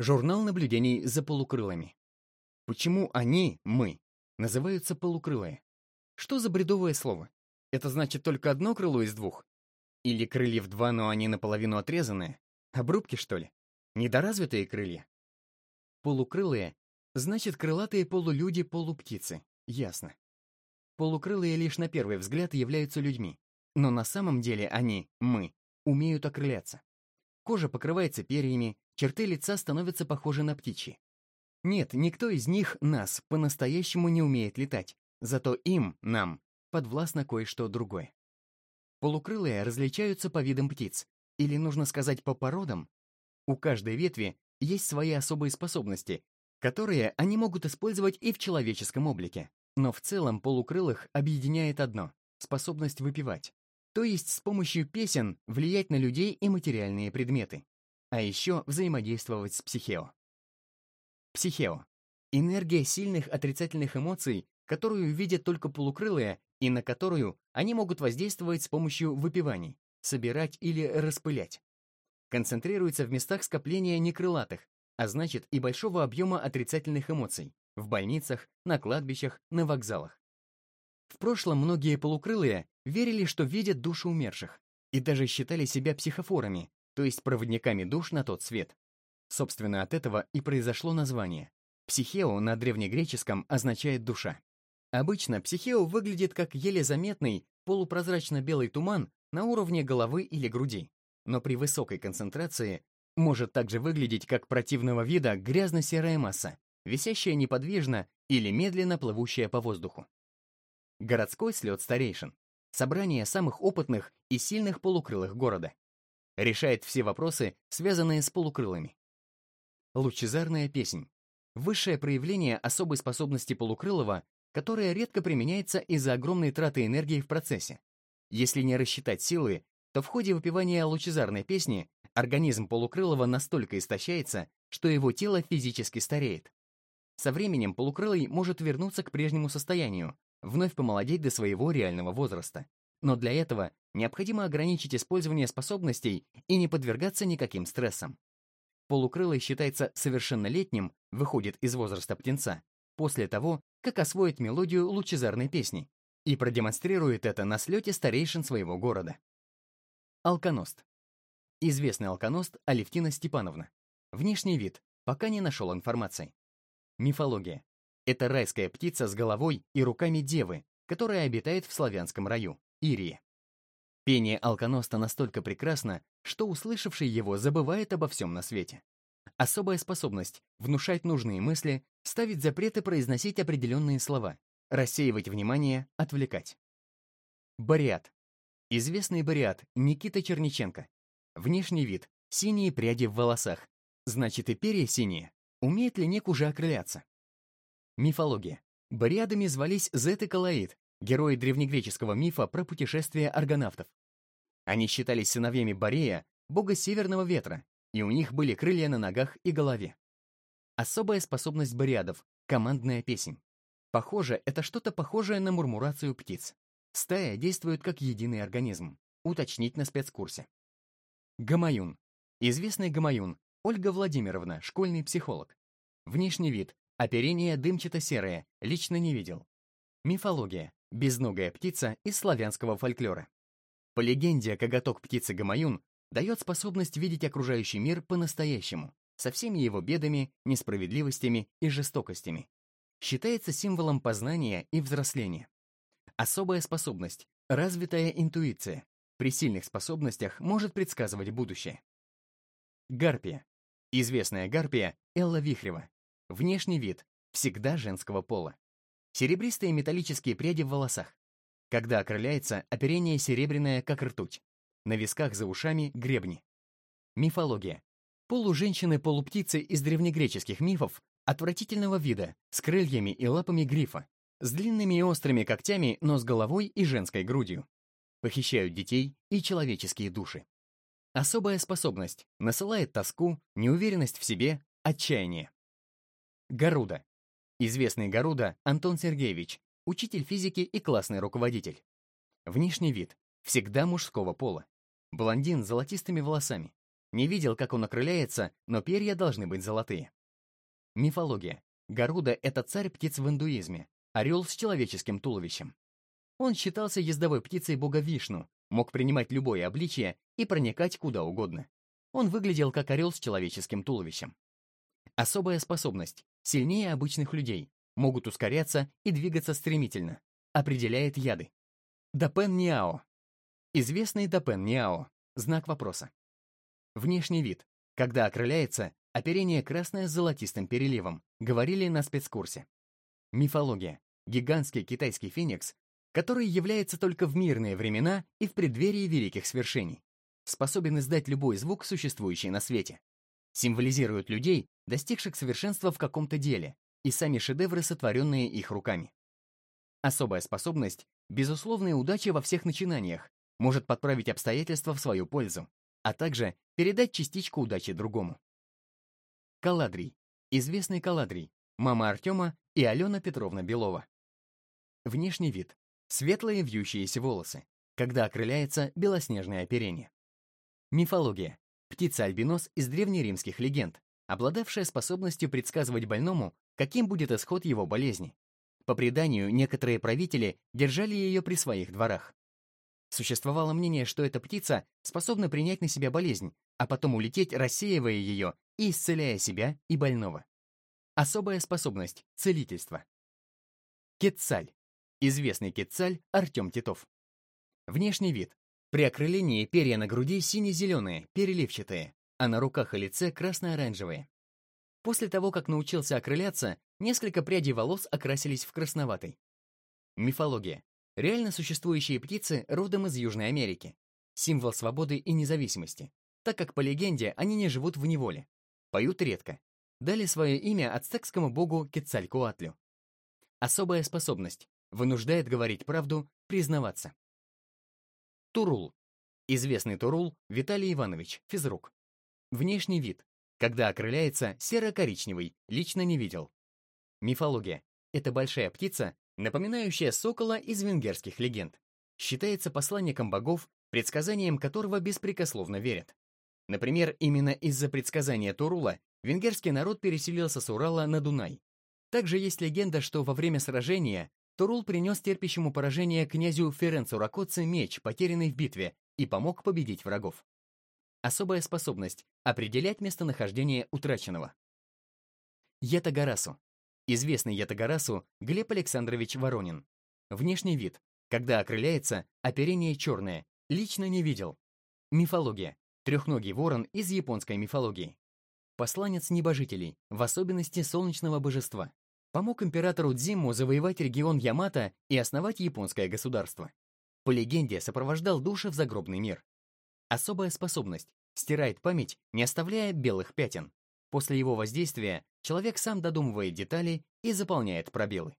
Журнал наблюдений за полукрылыми. Почему они, мы, называются полукрылые? Что за бредовое слово? Это значит только одно крыло из двух? Или крыльев два, но они наполовину отрезанные? Обрубки, что ли? Недоразвитые крылья? Полукрылые — значит крылатые полулюди-полуптицы. Ясно. Полукрылые лишь на первый взгляд являются людьми. Но на самом деле они, мы, умеют окрыляться. Кожа покрывается перьями, черты лица становятся похожи на птичьи. Нет, никто из них, нас, по-настоящему не умеет летать, зато им, нам, подвластно кое-что другое. Полукрылые различаются по видам птиц, или нужно сказать по породам. У каждой ветви есть свои особые способности, которые они могут использовать и в человеческом облике. Но в целом полукрылых объединяет одно — способность выпивать. То есть с помощью песен влиять на людей и материальные предметы а еще взаимодействовать с психео. Психео — энергия сильных отрицательных эмоций, которую видят только полукрылые и на которую они могут воздействовать с помощью выпиваний, собирать или распылять. Концентрируется в местах скопления некрылатых, а значит и большого объема отрицательных эмоций, в больницах, на кладбищах, на вокзалах. В прошлом многие полукрылые верили, что видят души умерших, и даже считали себя психофорами, то есть проводниками душ на тот свет. Собственно, от этого и произошло название. Психео на древнегреческом означает «душа». Обычно психео выглядит как еле заметный полупрозрачно-белый туман на уровне головы или груди, но при высокой концентрации может также выглядеть как противного вида грязно-серая масса, висящая неподвижно или медленно плывущая по воздуху. Городской слет старейшин — собрание самых опытных и сильных полукрылых города решает все вопросы, связанные с полукрылыми. Лучезарная песнь. Высшее проявление особой способности полукрылого, которая редко применяется из-за огромной траты энергии в процессе. Если не рассчитать силы, то в ходе выпивания лучезарной песни организм полукрылого настолько истощается, что его тело физически стареет. Со временем полукрылый может вернуться к прежнему состоянию, вновь помолодеть до своего реального возраста. Но для этого необходимо ограничить использование способностей и не подвергаться никаким стрессам. Полукрылый считается совершеннолетним, выходит из возраста птенца, после того, как освоит мелодию лучезарной песни и продемонстрирует это на слете старейшин своего города. Алконост. Известный алконост Алевтина Степановна. Внешний вид. Пока не нашел информации. Мифология. Это райская птица с головой и руками девы, которая обитает в славянском раю. Ирии. Пение алконоста настолько прекрасно, что услышавший его забывает обо всем на свете. Особая способность — внушать нужные мысли, ставить запреты произносить определенные слова, рассеивать внимание, отвлекать. Бариат. Известный бариат Никита Черниченко. Внешний вид — синие пряди в волосах. Значит, и перья синие. Умеет ли нек уже окрыляться? Мифология. Бариадами звались Зет и Калаид, герои древнегреческого мифа про путешествие аргонавтов. Они считались сыновьями Борея, бога северного ветра, и у них были крылья на ногах и голове. Особая способность бариадов — командная песнь. Похоже, это что-то похожее на мурмурацию птиц. Стая действует как единый организм. Уточнить на спецкурсе. Гамаюн. Известный гамаюн. Ольга Владимировна, школьный психолог. Внешний вид. Оперение дымчато-серое. Лично не видел. Мифология. Безногая птица из славянского фольклора. По легенде, коготок птицы Гамаюн дает способность видеть окружающий мир по-настоящему, со всеми его бедами, несправедливостями и жестокостями. Считается символом познания и взросления. Особая способность — развитая интуиция. При сильных способностях может предсказывать будущее. Гарпия. Известная гарпия Элла Вихрева. Внешний вид — всегда женского пола. Серебристые металлические пряди в волосах. Когда окрыляется, оперение серебряное, как ртуть. На висках за ушами гребни. Мифология. Полуженщины-полуптицы из древнегреческих мифов отвратительного вида, с крыльями и лапами грифа, с длинными и острыми когтями, но с головой и женской грудью. Похищают детей и человеческие души. Особая способность насылает тоску, неуверенность в себе, отчаяние. Гаруда. Известный Гаруда Антон Сергеевич, учитель физики и классный руководитель. Внешний вид. Всегда мужского пола. Блондин с золотистыми волосами. Не видел, как он окрыляется, но перья должны быть золотые. Мифология. Гаруда — это царь птиц в индуизме, орел с человеческим туловищем. Он считался ездовой птицей бога Вишну, мог принимать любое обличие и проникать куда угодно. Он выглядел как орел с человеческим туловищем. Особая способность, сильнее обычных людей, могут ускоряться и двигаться стремительно, определяет яды. Дапен Ниао. Известный Дапен Ниао. Знак вопроса. Внешний вид. Когда окрыляется, оперение красное с золотистым переливом, говорили на спецкурсе. Мифология. Гигантский китайский феникс, который является только в мирные времена и в преддверии великих свершений. Способен издать любой звук, существующий на свете. Символизирует людей, достигших совершенства в каком-то деле, и сами шедевры, сотворенные их руками. Особая способность — безусловная удача во всех начинаниях, может подправить обстоятельства в свою пользу, а также передать частичку удачи другому. Каладрий. Известный Каладрий. Мама Артема и Алена Петровна Белова. Внешний вид. Светлые вьющиеся волосы. Когда окрыляется белоснежное оперение. Мифология. Птица-альбинос из древнеримских легенд, обладавшая способностью предсказывать больному, каким будет исход его болезни. По преданию, некоторые правители держали ее при своих дворах. Существовало мнение, что эта птица способна принять на себя болезнь, а потом улететь, рассеивая ее и исцеляя себя и больного. Особая способность — целительство. Кетцаль. Известный кетцаль Артем Титов. Внешний вид. При окрылении перья на груди сине-зеленые, переливчатые, а на руках и лице красно-оранжевые. После того, как научился окрыляться, несколько прядей волос окрасились в красноватый. Мифология. Реально существующие птицы родом из Южной Америки. Символ свободы и независимости, так как по легенде они не живут в неволе. Поют редко. Дали свое имя ацтекскому богу Кецалькуатлю. Особая способность. Вынуждает говорить правду, признаваться. Турул. Известный Турул Виталий Иванович, физрук. Внешний вид. Когда окрыляется, серо-коричневый, лично не видел. Мифология. Это большая птица, напоминающая сокола из венгерских легенд. Считается посланником богов, предсказанием которого беспрекословно верят. Например, именно из-за предсказания Турула венгерский народ переселился с Урала на Дунай. Также есть легенда, что во время сражения Турул принес терпящему поражение князю Ференцу Ракоце меч, потерянный в битве, и помог победить врагов. Особая способность — определять местонахождение утраченного. Ятагарасу. Известный Ятагарасу Глеб Александрович Воронин. Внешний вид. Когда окрыляется, оперение черное. Лично не видел. Мифология. Трехногий ворон из японской мифологии. Посланец небожителей, в особенности солнечного божества помог императору Дзимму завоевать регион Ямато и основать японское государство. По легенде, сопровождал души в загробный мир. Особая способность — стирает память, не оставляя белых пятен. После его воздействия человек сам додумывает детали и заполняет пробелы.